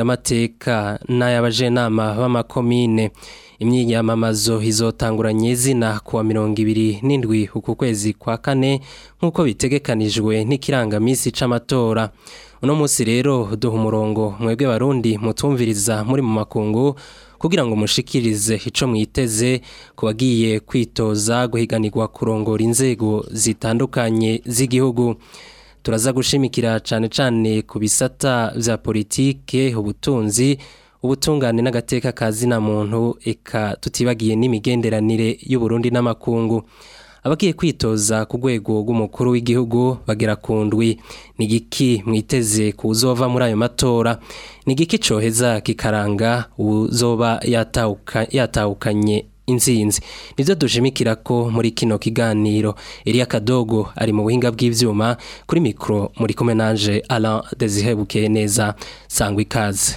amateka n'ay'abajenama b'amakomine imyinyamamazo izotanguranye izina kuwa mirongo ibiri n'indwi uku kwezi kwa kane nk'uko bitegekanijwe n'ikirangamisi cy’amatora uno munsi rero duha umurongo mwebwe barundi mutumviriza muri mu makungu kugira ngo mushikirize icyo mwiteze ku bagiye kwitoza guhiganirwa kurongora inzego zitandukanye z'igihugu turaza gushimikira cyane cyane ku bisata bya politike ubutunzi ubutungane n'agateka ka zina muntu eka tutibagiye n'imigenderanire y'uburundi n'amakungu abagiye kwitoza ku rwego rw'umukuru w'igihugu bagera ku ndwi ni igiki mwiteze kuzova muri ayo matora ni igiki cyoheza kikaranga uzoba yatahukanye insinzi nibyo dushimikira ko muri kino kiganiro Elia Kadogo ari mu buhinga bw'ivyuma kuri micro muri komenaje Alain Desire Bukeneza sangwa ikaze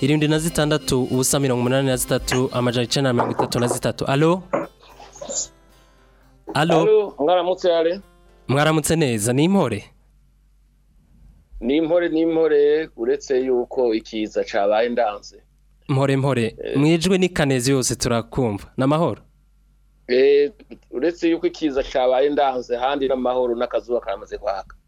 irindwi na zitandatu ubusa mirongo umunani na zitatu amajana icyenda na mirongo itatu na zitatu alo alo mwaramutse yare mwaramutse neza ni impore ni impore ni impore uretse yuko ikiza cyabaye ndanze mpore mpore eh. mwejwe n'ikanezi yose turakumva ni amahoro Eh, uretse yuko ikiza cyabaye ndahanze ahandi n'amahoro n'akazuba karamaze kwaka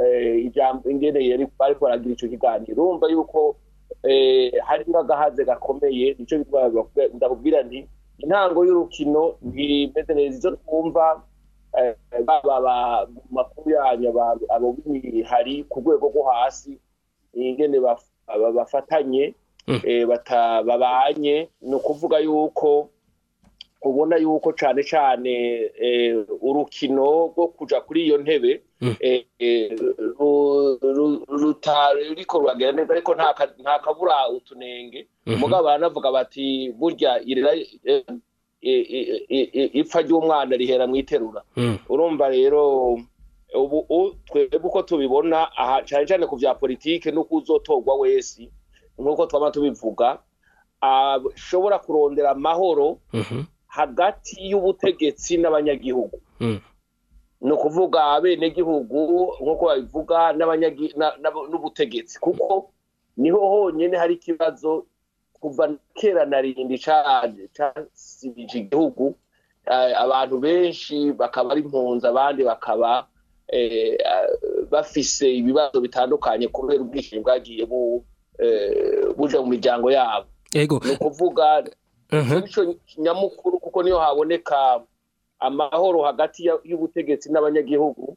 eh, ijambo ingereye ariko aragira icyo kiganiro urumva yuko eh, hari nk'agahaze gakomeye nicyo bitwara ndakubwira nti intango y'urukino ntimeze neza izo twumva Eh, baba makuru yanyu abo hari ku rwego rwo hasi ingene bafatanye hmm. eh, babanye ni ukuvuga yuko ubona yuko cyane cyane eh, urukino rwo kujya kuri iyo ntebe hmm. ruriko neza ariko nta kabura utunenge hmm. mugabo baranavuga bati burya ipfa ry'umwana rihera mu iterura hmm. urumva rero ubu twebwe uko tubibona aha cyane cyane ku bya politiki n'uko uzotorwa wese nk'uko twaba tubivuga ashobora kurondera amahoro mhm. hagati y'ubutegetsi n'abanyagihugu hmm. ni ukuvuga abenegihugu nk'uko babivuga n'ubutegetsi kuko niho honyine hari ikibazo kuva kera na rindi casibije igihugu eh, abantu benshi bakaba ari impunzi abandi bakaba eh, bafise ibibazo bitandukanye kubera ubwishingi bwagiye eh, buja mu miryango yabo ni ukuvuga uh-huh. icyo nyamukuru kuko niyo haboneka amahoro hagati y'ubutegetsi n'abanyagihugu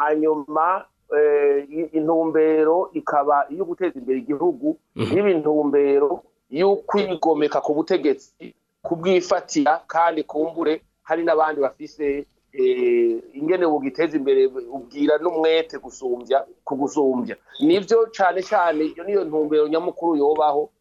hanyuma intumbero ikaba iyo guteza imbere igihugu mm-hmm. n'ibintumbero y'ukwigomeka ku butegetsi kubwifatira kandi kumbure hari n'abandi bafise eh, ingene bugiteza imbere ubwira n'umwete gusumbya ku nibyo cyane cyane iyo niyo ntumbero nyamukuru yobaho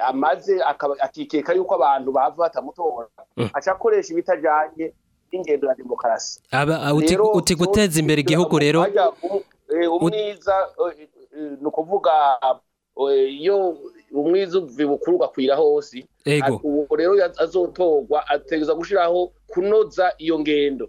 amaze akikeka yuko abantu bava batamutora hmm. aca akoresha ibitajyanye n'ingendo ya demokarasi uti guteza imbere igihugu rero um, eh, umwiza eh, eh, ni ukuvuga iyo umwiza ubukuru ugakwira hose ubu rero azotorwa ategereza gushyiraho kunoza iyo ngendo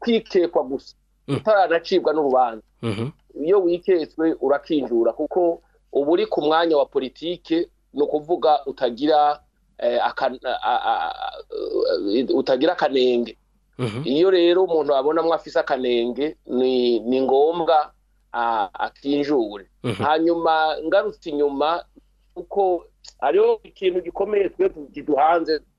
kwikekwa gusa utaranacibwa mm. n'urubanza mm-hmm. iyo wiketswe urakinjura kuko uba uri ku mwanya wa politiki ni ukuvuga utagira eh, utagira akanenge mhm. iyo rero umuntu abonamo afise akanenge ni ngombwa akinjure mhm. hanyuma ngarutse inyuma kuko hariho ikintu gikomeye twe kiduhanze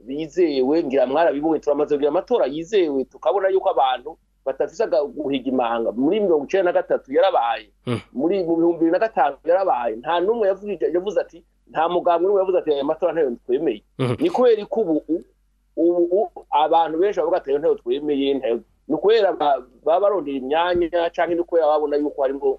bizewe ngira mwara bibonye turamaze kugira amatora yizewe tukabona yuko abantu batafise guhiga imanga muri mirongo icenda na gatatu yarabaye muri mu bihumbi bibiri na gatanu yarabaye nta n'umwe yavuze ati nta muganga n'umwe yavuze ati aya matora ntayo twemeye ni kubera ko ubu ubu abantu benshi bavuga ati ntayo twemeye ni ukubera baba barondera imyanya cyangwa ni ukubera babona yuko harimo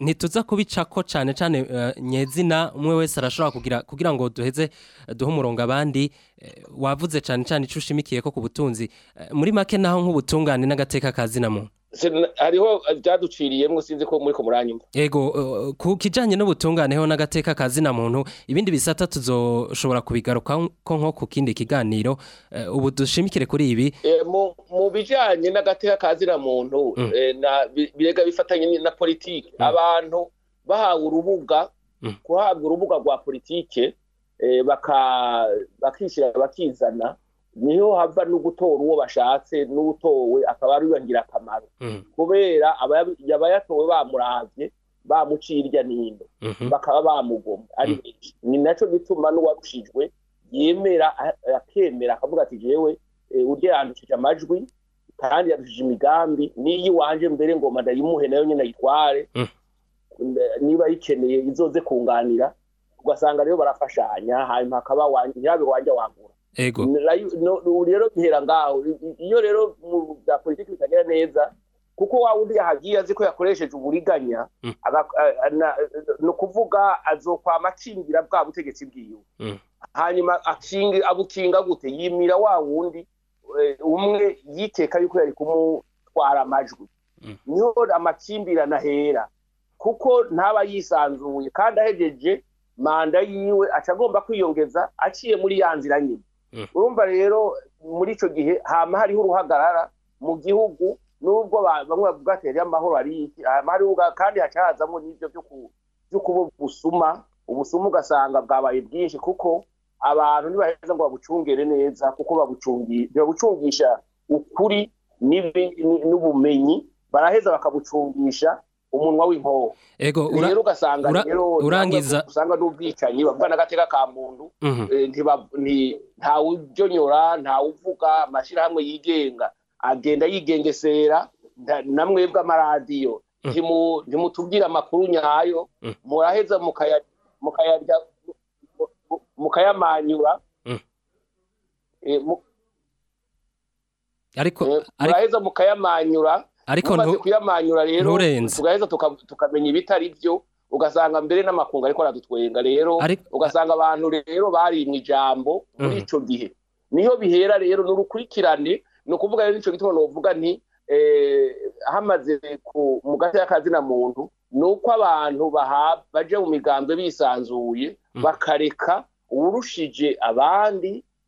ntituza kubicako cyane cyane eh, nyezina umwe wese arashobora kugira kugira ngo duheze duhe umurongo abandi eh, wavuze cyane cyane icyo ushimikiye ko ku butunzi muri make naho nk'ubutungane n'agateka ka zina muntu hariho byaduciriyemo eh, sinzi ko muri ko muranyuma yego eh, ku kijyanye n'ubutunganeho n'agateka ka zina muntu ibindi bisata tuzoshobora kubigaruka nko ku kindi kiganiro eh, ubu dushimikire kuri ibi mu bijyanye n'agateka ka mm. na muntu birega bifatanye na politiki mm. abantu bahawe urubuga guhabwa mm. urubuga rwa politiki bakishyira bakizana niho hava no gutora uwo bashatse n'utowe akaba ari akamaro mm-hmm. kubera abayatowe bamuravye bamuciye irya n'ino mm-hmm. bakaba bamugomba ari mm-hmm. benshi ni nacyo gituma n'uwarushijwe yemera akemera akavuga ati jewe e, urya yandushije amajwi kandi yarushije imigambi n'iyo iwanje mbere ngo ndayimuhe nayo nyine ayitware niba ayikeneye izoze kunganira ugasanga rero barafashanya hanyuma hakaba ntirabe wanjye wagura ubu rero bihera ngaho iyo rero mu bya politiki bitagera neza kuko waba undi yahagiye azi ko yakoresheje uburiganya mm. ni ukuvuga azokwama akingira bwa butegetsi bwiwe mm. hanyuma abukinga gute yimira wa wundi e, umwe yikeka yuko yari kumutwara amajwi mm. niho amakimbirane ahera kuko ntaba yisanzuye kandi ahegeje manda yiwe aca agomba kwiyongeza aciye muri ya nzira nyine Mm. urumva rero muri icyo gihe hama hariho uruhagarara mu gihugu nubwo bamwe bavuga ati amahoro ari iki kandi haca hazamo n'ibyo byo kuba ubusuma ubusuma ugasanga bwabaye bwinshi kuko abantu ntibaheza ngo babucungere neza kuko babucungisha ukuri n'ubumenyi baraheza bakabucungisha umunwa w'impoho ego ugasanga rero urangiza usanga n'ubwicanyi bavuga n'agateka ka muntu mhm. eh, ntawubyonyora ntawuvuga amashyirahamwe yigenga agenda yigengesera na mwebwe amaradiyo mm. ntimutubwire amakuru nyayo muraheza mukayamanyura muraheza mukayamanyura ariko nturenze tugaheza tukamenya ibitari byo ugasanga mbere n'amakungu ariko aradutwenga rero ugasanga abantu rero barimwe ijambo muri mm. icyo gihe niyo bihera rero n'urukurikirane ni ukuvuga rero nicyo gituma nuvuga nti eh, hamaze ku mu gace na muntu ni uko abantu bajya mu migambi bisanzuye mm. bakareka urushije abandi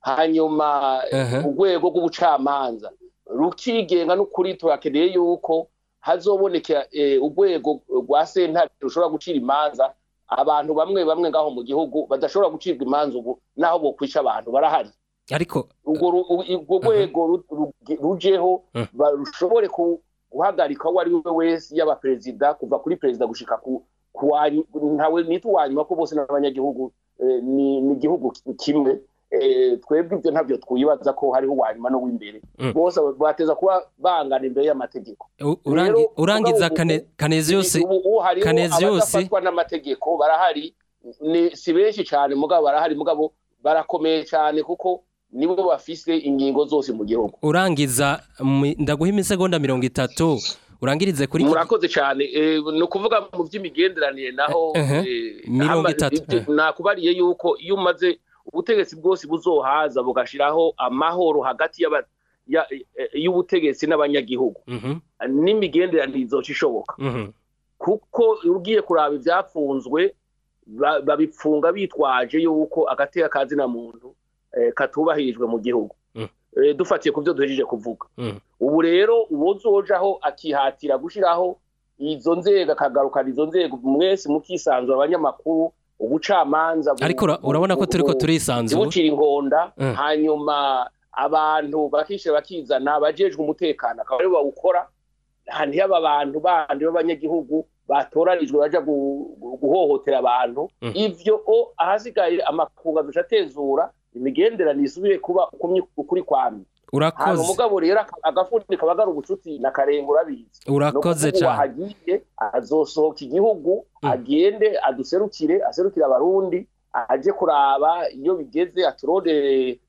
hanyuma urwego rw'ubucamanza rukigenga n'ukuri turakeneye yuko hazoboneka eh, urwego rwa sentare rushobora gucira imanza abantu bamwe bamwe ngaho mu gihugu badashobora gucibwa imanza ubu naho bokwica abantu barahari ariko urwo rwego rujeho hmm. rushobore guhagarika uwo ari we wese yaba perezida kuva kuri perezida gushyika ku ntawe nitwa uwanyuma ko bose n'abanyagihugu eh, ni igihugu kimwe Eh, twebwe ibyo ntabyo twibaza ko hariho uwanyuma n'uw'imbere mm. bose bateza kuba bangana imbere y'amategeko urangiza kanezi yose kanezi yose abafatwa n'amategeko barahari si benshi cyane mugabo barahari mugabo barakomeye cyane kuko nibo bafise ingingo zose mu gihugu urangiza ndaguha imisegonda mirongo itatu urangirize kuri murakoze cyane eh, ni ukuvuga mu by'imigenderanire naho eh, mirongo itatu nakubariye yuko iyo umaze ubutegetsi bwose buzohaza bugashyiraho amahoro hagati e, y'ubutegetsi n'abanyagihugu mhm. n'imigenderanire izoca ishoboka mhm. kuko ugiye kuraba ibyapfunzwe babipfunga bitwaje yuko agateka ka zina muntu e, katubahirijwe mu gihugu mm. e, dufatiye ku byo duhejeje kuvuga mm. ubu rero uwo zojaho akihatira gushyiraho izo nzego akagarukana izo nzego mwese mukisanzura abanyamakuru ubucamanza ariko urabona ko turi ko turisanzura bucira ingonda eh. hanyuma abantu bakishyira bakizana bajejwe umutekano akaba aribo bawukora ntihaba abantu bandi b'abanyagihugu batoranijwe bajya guhohotera abantu hmm. ibyo ahasigaye amakunga atezura imigenderanire isubire kuba ukumye ukuri kwamye urakoze umugabo rero agafuni kaba ari ubucuti na karenga urabizi urakoze cyane agiye azosohoka igihugu mm. agende aduserukire aserukire abarundi ajye kuraba iyo bigeze aturondere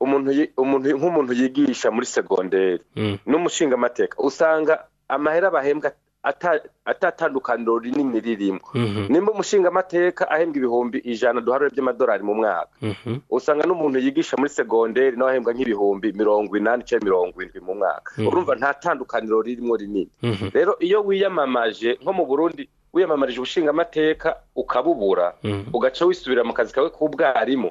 umuntu nk'umuntu yigisha muri segonderi mm. n'umushinga amateka usanga amahera bahembwa atatandukaniro rinini ririmo mhm. nimba umushingamateka ahembwa ibihumbi ijana duharure by'amadolari mu mwaka mhm. usanga n'umuntu yigisha muri segonderi nawe ahembwa nk'ibihumbi mirongo inani cyangwa mirongo irindwi mu mwaka mhm. urumva nta tandukaniro ririmo rinini rero iyo wiyamamaje nko mu burundi wiyamamarije ubushinga amateka ukabubura ugaca wisubira mu kazi kawe k'ubwarimu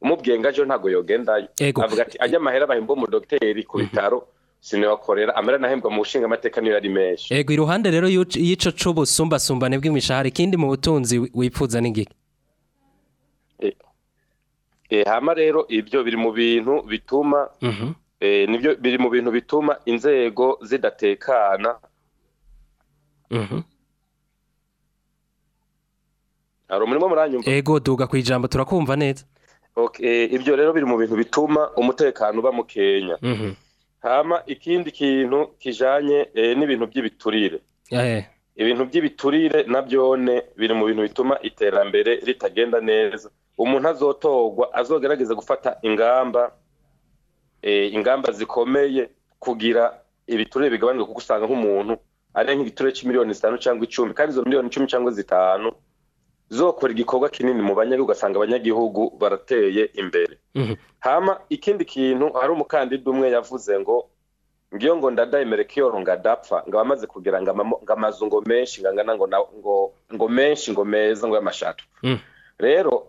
umubwiye ngo ajo ntabwo yogendayo avuga ati ajya amahera bahembwa umudogiteri ku mhm. bitaro sinibakorera amara nahembwa mu bushingamateka niyo yari menshi yego iruhande rero y'ico c'ubusumbasumbane bw'imishahara ikindi mu butunzi wifuza n'ingiki Eh, eh, hama rero ibyo biri mu bintu bituma mhm. eh, nibyo biri mu bintu bituma inzego zidatekana mhm. hari umurimo muranyumva ego duga ku ijambo turakumva neza ibyo rero biri mu bintu bituma umutekano uba mu kenya mhm. hama ikindi kintu kijanye n'ibintu by'ibiturire ibintu by'ibiturire na byone biri mu bintu bituma iterambere ritagenda neza umuntu azotorwa azogerageza gufata ingamba eh, ingamba zikomeye kugira ibiture bigabanuke kuko usanga nk'umuntu ari nk'igiture cy'imiliyoni zitanu cyangwa icumi kandi izo miliyoni icumi cyangwa zitanu zokora igikorwa kinini mu banyagihugu ugasanga abanyagihugu barateye imbere mhm. hama ikindi kintu hari umukandida umwe yavuze ngo ngiyo ngo ndadayimere kiyoro ngo adapfa ngo abamaze kugira ngo amazu ngo menshi ngo angana ngo ngo menshi ngo meza ngo y'amashatu mhm. rero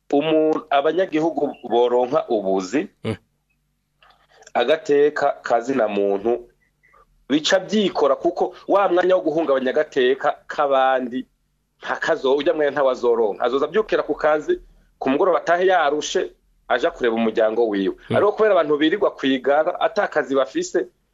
umuntu abanyagihugu boronka ubuzi mm. agateka kazi na muntu bica byikora kuko wa mwanya wo guhungabanya agateka k'abandi ntakazo ujya mwanya ntawazoronka azoza abyukira ku kazi ku mugoroba atahe yarushe aja kureba umuryango wiwe hmm. ariko kubera abantu birirwa ku igara atakazi bafise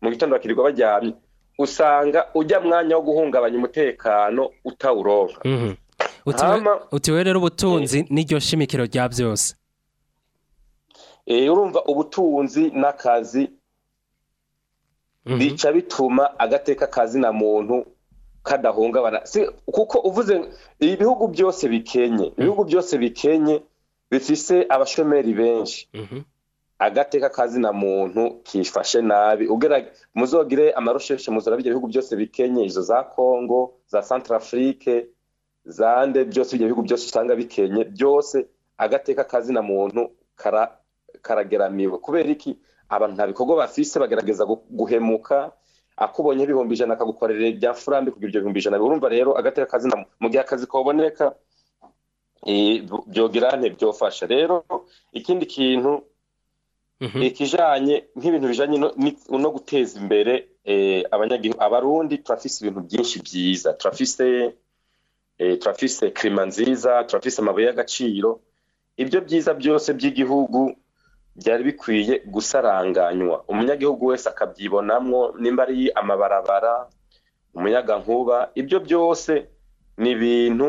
mu gitondo bakirirwa baryamye usanga ujya mwanya wo guhungabanya umutekano utawuronka mhm. utiwe rero ubutunzi eh. n'iryo shimikiro rya byose eh, urumva ubutunzi n'akazi Mhm. bica bituma agateka kazi na muntu kadahungabana kuko uvuze ibihugu byose bikenye mhm. ibihugu byose bikenye bifise abashomeri benshi mhm. agateka kazi na muntu kifashe nabi muzogire amarusheshe muzurabye ibihugu byose bikenye izo za kongo za santarafurike zande byose ibyo bihugu byose usanga bikenye byose agateka kazi na muntu karageramiwe kubera iki abantu nta bikorwa bafise bagerageza guhemuka akubonye ibihumbi ijana akagukorera ibya furambi kugira ibyo bihumbi ijana urumva rero agateka akazi mu gihe akazi kaboneka byogirane byofasha rero ikindi kintu mhm. ikijanye nk'ibintu bijanye no guteza imbere e, abanyagihugu abarundi turafise ibintu byinshi byiza turafise e, turafise kirima nziza turafise amabuye y'agaciro ibyo byiza byose by'igihugu byari bikwiye gusaranganywa umunyagihugu wese akabyibonamo nimba ari amabarabara umuyagankuba ibyo byose ni ibintu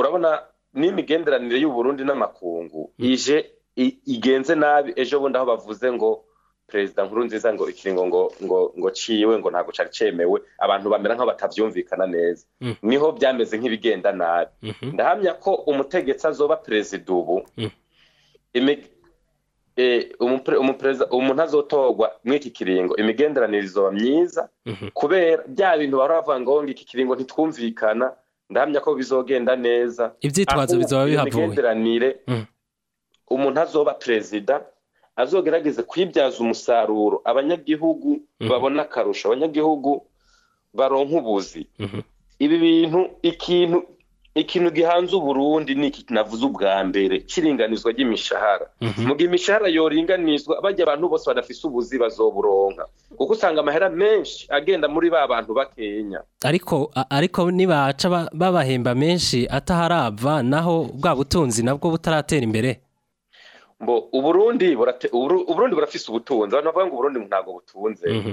urabona n'imigenderanire y'uburundi n'amakungu ije igenze nabi ejo bundi aho bavuze ngo perezida nkuru nziza ngo ikiringo ngo ngo ngo ciwe ngo ntabwo cyari cyemewe abantu bamera batabyumvikana neza mm. niho byameze nk'ibigenda nabi mhm. ndahamya ko umutegetsi azoba perezida ubu mm. e, umuntu azotogwa mw'iki kiringo imigenderanire izoba myiza mhm. kubera bya bintu bahora bavuga ngo iki kiringo ntitwumvikana ndahamya ko bizogenda neza ibyitwazo bizaba bihavuye imigenderanire mm. umuntu azoba perezida azogerageza kuyibyaza umusaruro abanyagihugu mhm. babona akarusho abanyagihugu baronka ubuzi mhm. ibi bintu ikintu ikintu gihanze uburundi ni iki navuze ubwa mbere kiringanizwa ry'imishahara mhm. mu gihe imishahara yoringanizwa bajya abantu bose badafise ubuzi bazoburonka kuko usanga amahera menshi agenda muri ba bantu bakenya ariko ariko nibaca babahemba menshi ataharava naho bwa butunzi nabwo butaratera imbere uburundi burafise ubutunzi abantu bavuga ngo uburundi ntabwo butunze mhm.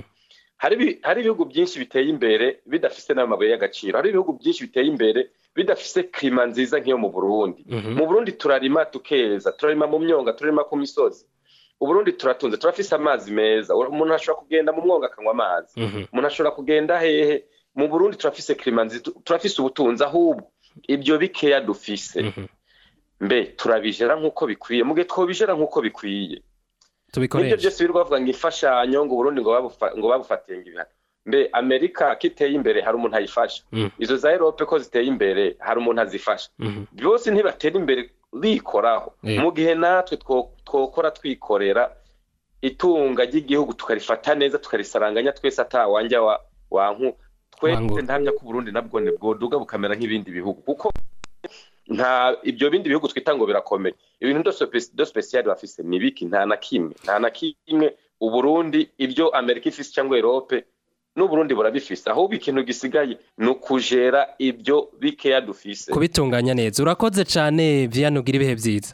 hari ibihugu byinshi biteye imbere bidafise n'amabuye y'agaciro hari ibihugu byinshi biteye imbere bidafise kirima nziza nk'iyo mu burundi mhm. mu burundi turarima tukeza turarima mu myonga turarima ku misozi uburundi turatunze turafise amazi meza umuntu ashobora kugenda mu mwonga akanywa amazi mhm. umuntu ashobora kugenda hehe mu burundi turafise kirima nziza turafise ubutunzi ahubwo ibyo bikeya dufise mbe turabijera nk'uko bikwiye muge twobijera nk'uko bikwiye nibyo byose birirwa bavuga ngo imfashanyo ngo uburundi ngo babufatiye ngo ibihano mbe amerika ko iteye imbere hari umuntu ayifasha mm. izo za erope ko ziteye imbere hari umuntu azifasha mm-hmm. byose ntibatera imbere bikoraho mu gihe natwe twokora twikorera itunga ry'igihugu tukarifata neza tukarisaranganya twese atawanja wanku twese ntamya ko uburundi nabwo bwoduga bukamera nk'ibindi bihugu kuko nta ibyo bindi bihugu twita ngo birakomeye ibintu dosipesiyari bafise ni biki nta na kimwe nta na kimwe uburundi ibyo amerika ifise cyangwa erope n'uburundi burabifise ahubwo ikintu gisigaye ni ukujera ibyo bikeya dufise kubitunganya neza urakoze cyane byanubwira ibihe byiza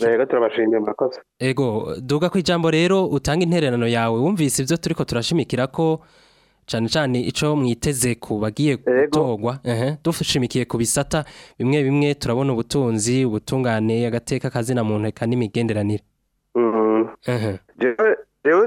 rero turabashimiye murakoze ego duga ku ijambo rero utanga intererano yawe wumvise ibyo turi ko turashimikira ko cyane cyane icyo mwiteze ku bagiye gutorwa dushimikiye ku bisata bimwe bimwe turabona ubutunzi ubutungane agateka akazina muntu reka n'imigenderanire rero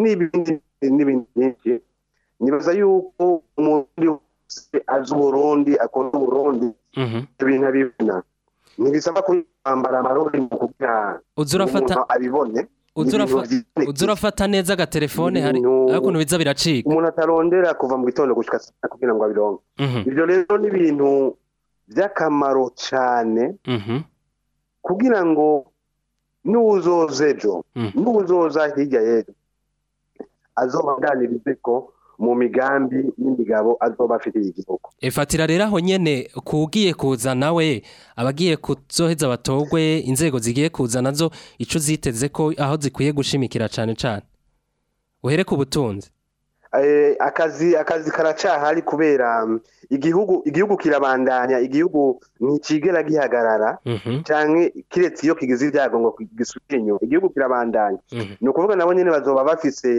n'ibindi n'ibindi byinshi nibaza yuko umuntu wese azi uburundi akunda uburundi mhm. ibintu abibona ntibisaba kwambara amarori kugira ngo umuntu abibone Uzurafata neza agatelefone hari ukuntu biza biracika umuntu atarondera kuva mu gitondo gushyika saa kugira ngo abironke mhm. ibyo rero ni ibintu by'akamaro cyane mhm. kugira ngo n'uzoza ejo mhm. n'uzoza hirya y'ejo azobandanirize ko mu migambi n'imigabo azoba afitiye igihugu efatira rero aho nyene kugiye kuza nawe abagiye kuzoheza batogwe inzego zigiye kuza nazo ico ziteze ko aho zikwiye gushimikira cane cane uhere ku butunzi eh, akazi akazi karacahari kubera mm, igihugu igihugu kirabandanya igihugu ntikigera gihagarara mhm. cyane kiretse iyo kigize ibyago ngo gisubire inyuma igihugu kirabandanya mhm. ni ukuvuga nabo nyine bazoba bafise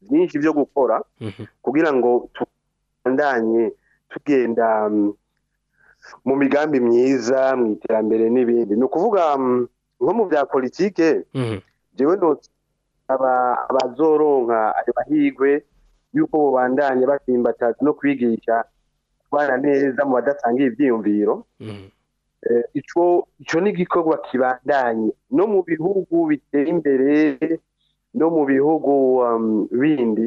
byinshi byo gukora mhm. kugira ngo tubandanye tugenda mm, mu migambi myiza mu iterambere n'ibindi ni ukuvuga mm, nko mu bya politiki byewe mhm. abazoronka ayo mahirwe y'uko bubandanye basimbatata no kwigisha kubana neza mu badasangiye ibyiyumviro mhm. eh, icyo ni igikorwa kibandanye no mu bihugu biteye imbere no mu bihugu um, bindi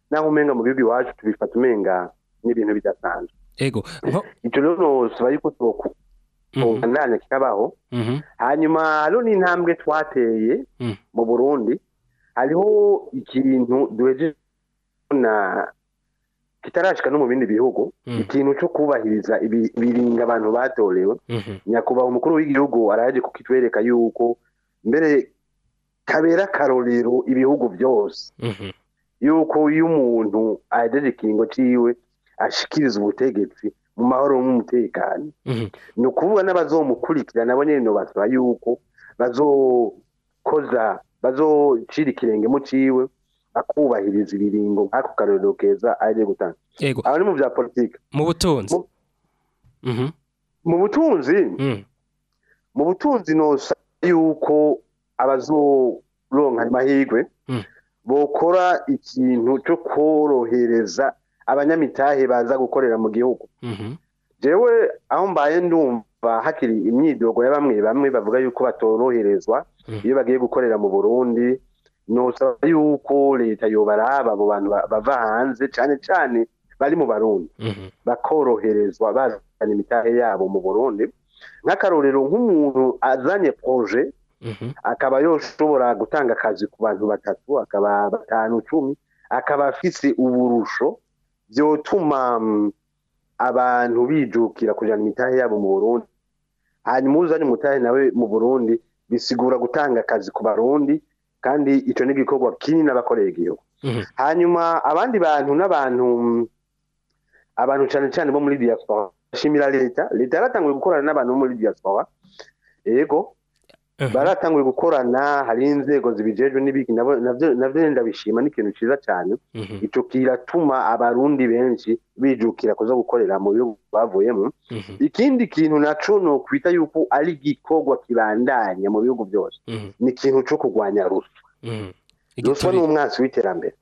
naho umenga mu bihugu iwacu tubifata umenga n'ibintu bidasanzwe icyo rero siba yuko Mhm. ntacyo kikabaho mhm. hanyuma hariho n'intambwe twateye mhm. mu burundi hariho ikintu duhejeje na kitarashika no mu bindi bihugu ikintu cyo kubahiriza ibiringa abantu batorewe nyakubahwa umukuru w'igihugu araje kukitwereka yuko mbere kabera karorero ibihugu byose yuko iyo umuntu ahejeje ikingo ciwe ashikiriza ubutegetsi mu mahoro n'umutekano mhm. ni ukuvuga n'abazomukurikira nabo nyine basaba yuko bazokoza bazocira ikirenge mu kiwe akubahiriza ibiringo nk'ako karorero keza aje gutanga aho ni mu bya politiki mu butunzi mu butunzi mhm. mu butunzi mhm. nosa yuko abazoronka amahirwe bokora ikintu cyo korohereza abanyamitahe baza gukorera mu gihugu mhm. jewe aho mbaye ndumva hakiri imyidogo ya bamwe bamwe bavuga yuko batoroherezwa mhm. iyo bagiye gukorera mu burundi ntusaba yuko leta yobaraba abo bantu bava hanze cyane cyane bari mu barundi mhm. bakoroherezwa bazana imitahe yabo mu burundi nk'akarorero nk'umuntu azanye poroje akaba yoshobora gutanga akazi ku bantu batatu akaba batanu icumi akaba afise uburusho byotuma abantu bijukira kujyana imitahe yabo mu burundi hanyuma uzanye umutahe nawe mu burundi bisigura gutanga akazi ku barundi kandi icyo ni igikorwa kinini n'abakorera igihugu mhm. hanyuma abandi bantu n'abantu abantu cyane cyane bo muri diaspora bashimira leta leta yaratanguye gukorana n'abantu bo muri diaspora yego baratanguye gukorana hari inzego zibijejwe n'ibiki nabyo ndabishima bishima ni ikintu cyiza cyane mhm. icyo kiratuma abarundi benshi bijukira kuza gukorera mu bihugu bavuyemo mhm. ikindi kintu nacyo ni ukwita yuko ari igikorwa kibandanya mu bihugu byose mhm. ni ikintu cyo kurwanya ruswa ruswa ni umwansi w'iterambere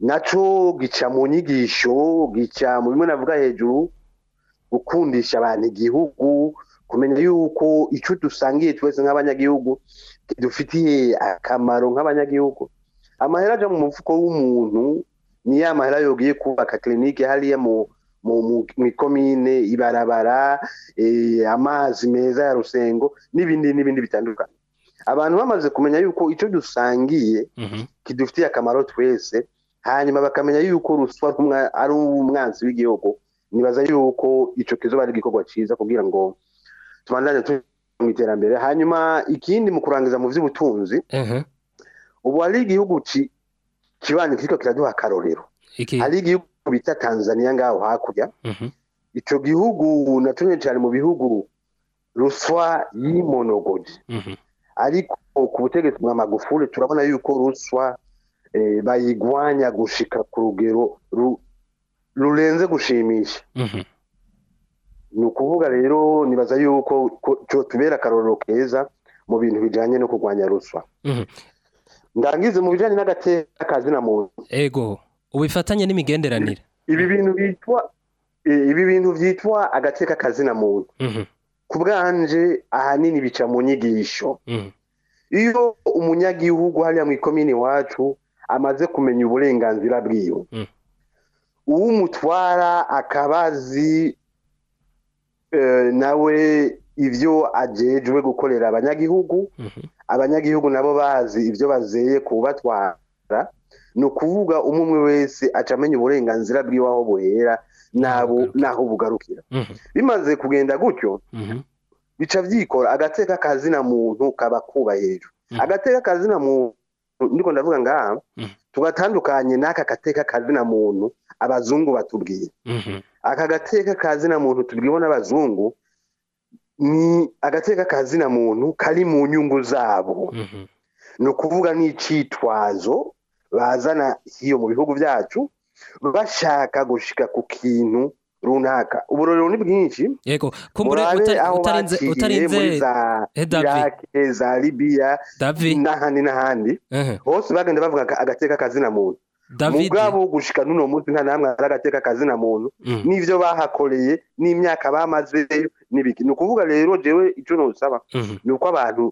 nacyo gica mu nyigisho gica mu bimwe navuga hejuru gukundisha abantu igihugu kumenya yuko icyo dusangiye twese nk'abanyagihugu dufitiye akamaro nk'abanyagihugu amahera ajya mu mufuko w'umuntu ni ya mahera yogiye kubaka kirinike hariya mu ikomine ibarabara eh, amazi meza ya rusengo n'ibindi n'ibindi bitandukanye abantu bamaze kumenya yuko icyo dusangiye mhm. kidufitiye akamaro twese hanyuma bakamenya yuko ruswa ari umwanzi w'igihugu nibaza yuko icyo kizo ari igikorwa cyiza kugira ngo tubandanye mu iterambere hanyuma ikindi mu kurangiza mu vy'ubutunzi ubu hari igihugu kibanza kiriko kiraduha akarorero hari igihugu bita tanzania ngaho hakurya icyo gihugu natumye cyane mu bihugu ruswa y'imonogoji ariko ku butegetsi bwa magufuri turabona yuko ruswa eh, bayigwanya gushika ku rugero rurenze gushimisha ni ukuvuga rero nibaza yuko tubera akarorero keza mu bintu bijyanye no kurwanya ruswa mhm. ndangize mu bijyanye n'agateka kazi na muntu ego ubifatanye n'imigenderanire ibi bintu bitwa ibi bintu byitwa agateka kazi na muntu mhm. ku bwanje ahanini bica mu nyigisho mhm. iyo umunyagihugu hariya mu ikomini iwacu amaze kumenya uburenganzira bwiwe uwumutwara akaba azi Eh, nawe ibyo agejwe gukorera abanyagihugu mhm. abanyagihugu nabo bazi ibyo bazeye kubatwara ni ukuvuga umwe umwe wese acamenye uburenganzira bw'iwaho aho nabo n'aho bugarukira mhm. bimaze kugenda gutyo mhm. bica byikora agateka kazina muntu kaba kuba hejuru agateka kazina muntu ndiko ndavuga ngaha tugatandukanye n'aka gateka kazina muntu abazungu batubwiye mhm. aka gateka kazina muntu tubwiho abazungu ni agateka kazina muntu kari mu nyungu zabo mhm. ni ukuvuga nk'icyitwazo bazana hiyo mu bihugu byacu bashaka gushika ku kintu runaka uburorero ni bwinshi yego murabe aho bakiriye muri za eh, irake za libiya n'ahandi n'ahandi hose bagenda bavuga agateka kazina muntu mugabo gushika n'uno munsi nta namwe aragateka akazina muntu mm. n'ivyo bahakoreye n'imyaka bamazeyo n'ibiki ni ukuvuga rero jewe ico nosaba mm-hmm. ni uko abantu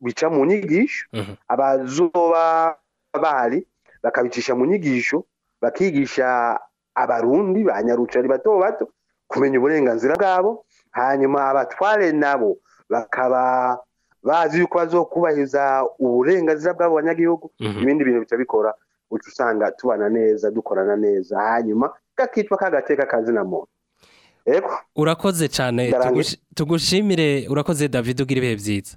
bica mu nyigisho mm-hmm. abazoba bahari bakabicisha mu nyigisho bakigisha abarundi banyaruca ari bato bato kumenya uburenganzira bwabo hanyuma abatware nabo bakaba bazi yuko bazokubahiriza uburenganzira bw'abo banyagihugu mm-hmm. ibindi bintu bica bikora uca usanga tubana neza dukorana neza hanyuma kakitwa kagateka kazina muntu urakoze cyane tugushimire urakoze david ugira ibihe byiza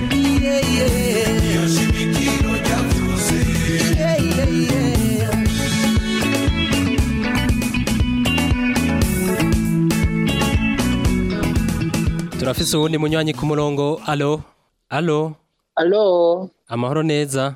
turafise uwundi munywanyi ku murongo alo alo alo amahoro neza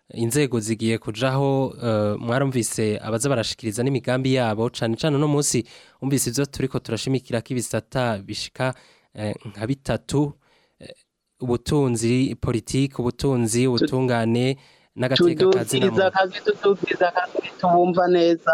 inzego zigiye kujaho eh, mwarumvise abaza barashikiriza n'imigambi yabo cyane cyane uno munsi umvise ibyo turi turashimikira ko ibisata bishika eh, nka bitatu ubutunzi politiki ubutunzi ubutungane n'agateka kazina kazi tutubwiriza kandi tubumva neza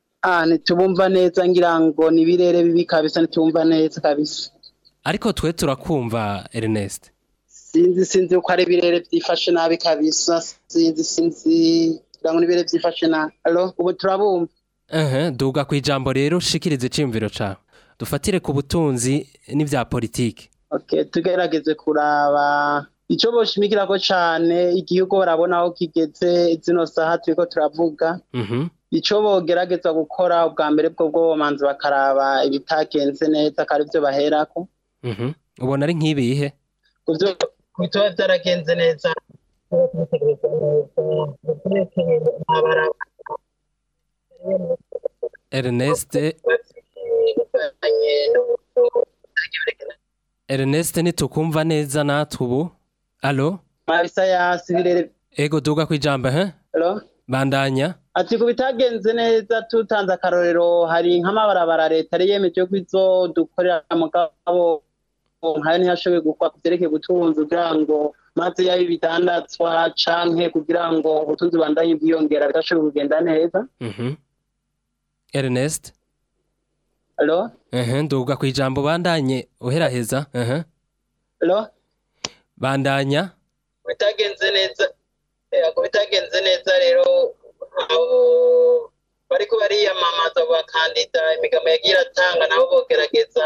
ntitubumva neza ngira ngo ni ibirere bibi kabisa ntitubumva neza kabisa ariko twe turakumva Ernest sinzi sinzi uko ari ibirere byifashe nabi kabisa sinzi sinzi ndabona ibirere byifashe nabi ubu turabumva duga ku ijambo rero ushikiriza icyiyumviro cyawe dufatire ku butunzi n'ibya politiki tugerageze kuraba icyo boshimikira ko cyane igihugu barabona aho kigeze zino saha turi ko turavuga mhm. icyo bogerageza gukora ubwa mbere bwo bw'ubumanzi bakaraba ibitagenze neza ko ari byo baherako mhm. ubona ari nk'ibihe bituma byaragenze neza Ernest Ernest nitukumva neza natwe ubu alo ego duga kwijamba he bandanya ati ku bitagenze neza tutanze akarorero hari nk'amabarabara leta yari yemeje ko izo dukorera mugabo nkayo ntiyashoboye gukwa kutereke gutunzi kugira ngo maze yabe ibidandatwa canke kugira ngo ubutunzi bandanye bwiyongera bitashoboye kugenda neza mhm. Ernest Hello nduga ku ijambo bandanye uheraheza ehe Hello bandanya bitagenze neza yego bitagenze neza rero abo bariko bariyamamaza bakandida imigamo yagira atanga nabo bogerageza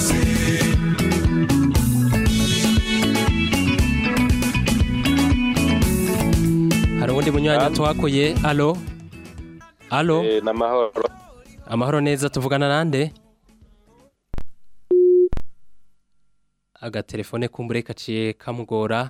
hari uwundi munyanya tuhakuye alo halo eh, ni amahoro amahoro neza tuvugana nande agatelefone k'umbure kaciye kamugora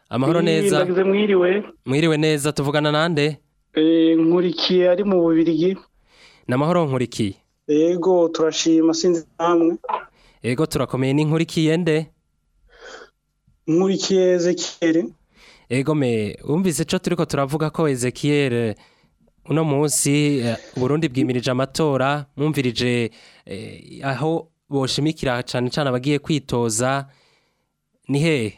amahoro neza mwiriwe mwiriwe neza tuvugana nande e, nkurikiye ari mu bubirigi ni amahoro nkurikiye yego turashima sinzi namwe yego turakomeye ni nkurikiye nde nkurikiye ezekiyeri yego me wumvise icyo turi ko turavuga ko ezekiyeri uno munsi eh, Burundi bwimirije amatora mwumvirije eh, aho boshimikira cyane cyane abagiye kwitoza ni hehe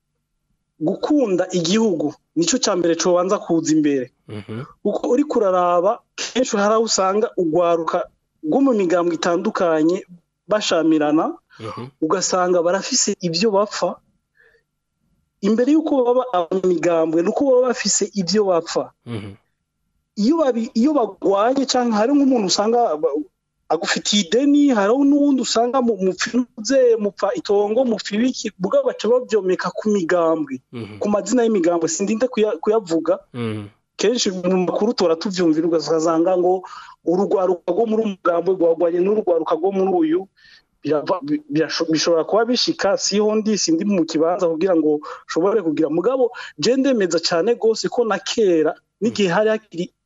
gukunda igihugu nicyo cya mbere cyobanza kuza imbere kuko mhm. uri kuraraba kenshi hari aho usanga ugwaruka rwo mu migambwe itandukanye bashamirana mhm. ugasanga barafise ibyo bapfa imbere y'uko baba abanyamigambwe ni uko baba bafise ibyo bapfa mhm. iyo bagwaye cyangwa hari nk'umuntu usanga agufitiye ideni hariho n'ubundi usanga mupfubyeyi mupfa itongo mupfa ibiki bwa baca babyomeka ku migambwe mhm. ku mazina y'imigambwe sindinde kuyavuga mhm. kenshi mu makuru tora tubyumvira ugasanga ngo urugwaruka rwo muri umugambwe rwagwanye n'urugwaruka rwo muri uyu bishobora kuba bishyika siho ndi sindi mu kibanza kugira ngo ushobore kugira mugabo ndemeza cyane rwose ko na kera n'igihe mhm. hari hakiri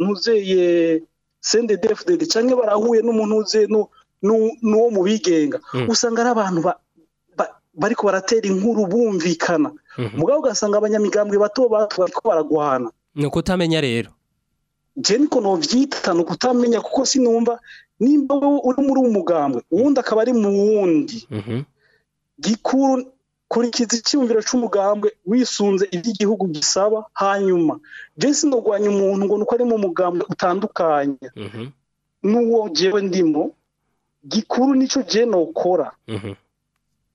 ntuzeye sende defudede cyangwa barahuye n'umuntu uzeye n'uwo mu bigenga mm. usanga ari abantu bari baratera inkuru bumvikana mm-hmm. mugabo ugasanga abanyamigambwe bato bato bari baragwana ni ukutamenya rero njyewe niko ntubyita ni ukutamenya kuko sinumva nimba uri muri uwo mugambwe uwundi akaba ari mu wundi mm-hmm. gikuru kurikiza icyumviro cy'umugambwe wisunze iby'igihugu gisaba hanyuma jesi ndogwanya umuntu ngo uko ari mu mugambwe utandukanye mm-hmm. n'uwo ngewe ndimo gikuru nicyo je mhm. nokora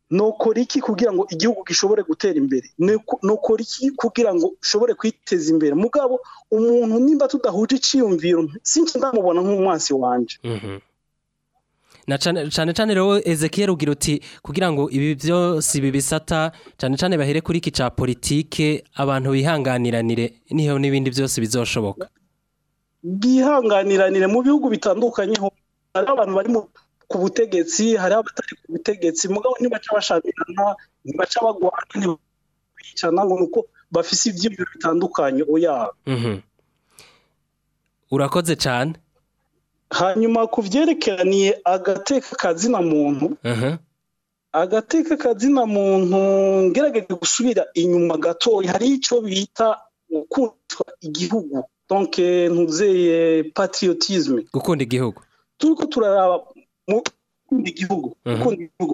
nukora iki kugira ngo igihugu gishobore gutera imbere nukora iki kugira ngo ushobore kwiteza imbere mugabo umuntu nimba tudahuje icyiyumviro sinzi ndamubona nk'umwansi wanjye mhm. cyane cyane rero ezekiel rugira uti kugira ngo ibi byose ibi bisata cyane cyane bahere kuri iki cya politiki abantu bihanganiranire niho n'ibindi byose bizoshoboka byihanganiranire mu bihugu bitandukanye hari abantu bari mu ku butegetsi hari abatari ku butegetsi mugabo ntibaca bashabirana ntibaca bagwana ntibicana ngo nuko bafise ibyiyumviro bitandukanye oya mhm. urakoze cyane hanyuma ku byerekeraniye agateka kazina muntu agateka kazina muntu ngerageje gusubira inyuma gatoya hari icyo bita gukundwa igihugu donke ntuzeye eh, patriotisme gukunda igihugu turi ko turaraba gukunda igihugu gukunda igihugu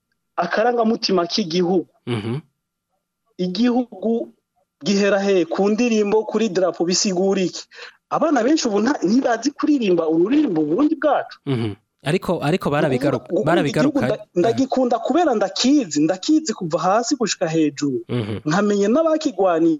akarangamutima k'igihugu mhm. igihugu gihera he ku ndirimbo kuri darapo bisigura iki abana benshi ubu ntibazi kuririmba ururirimbo ubundi bwacu mhm. ariko ariko barabigaruka ndagikunda kubera ndakizi ndakizi kuva hasi gushyika hejuru mhm. nkamenya n'abakigwaniye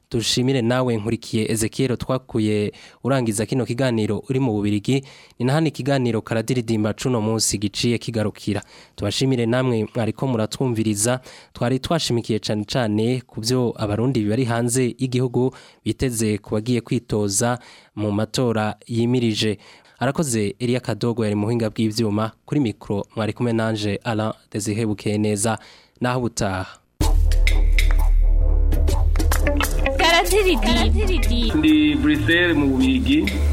dushimire nawe nkurikiye Ezekiel twakuye urangiza kino kiganiro uri mu bubirigi ni nahani ikiganiro karadiridimba cuno munsi giciye kigarukira tubashimire namwe mwariko muratwumviriza twari twashimikiye cyane cyane ku byo abarundi bari hanze y'igihugu biteze kubagiye kwitoza mu matora yimirije arakoze Eliya Kadogo yari muhinga bw’ibyuma kuri mikro mwari kumwe nanje Alain Desihe Bukeneza naho butaha ndi buruseli mu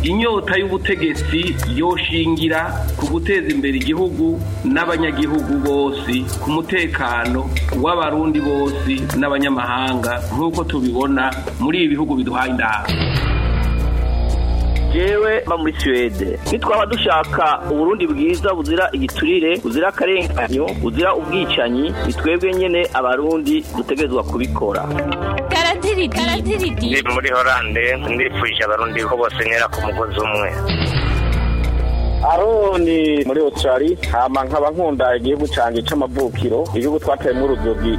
inyota y'ubutegetsi yoshingira ku guteza imbere igihugu n'abanyagihugu bose ku mutekano w'abarundi bose n'abanyamahanga nk'uko tubibona muri ibi bihugu biduhaye indahabwo jewe mba muri suwede nitwaba dushaka uburundi bwiza buzira igiturire buzira akarenganyo buzira ubwicanyi ni twebwe nyine abarundi dutegerezwa kubikora ni muri horande ndifuje abarundi ko bose ku mugozi umwe aroni muri otorari hama nkaba nkunda igihugu cyane cy'amavukiro igihugu twateyemo urudodo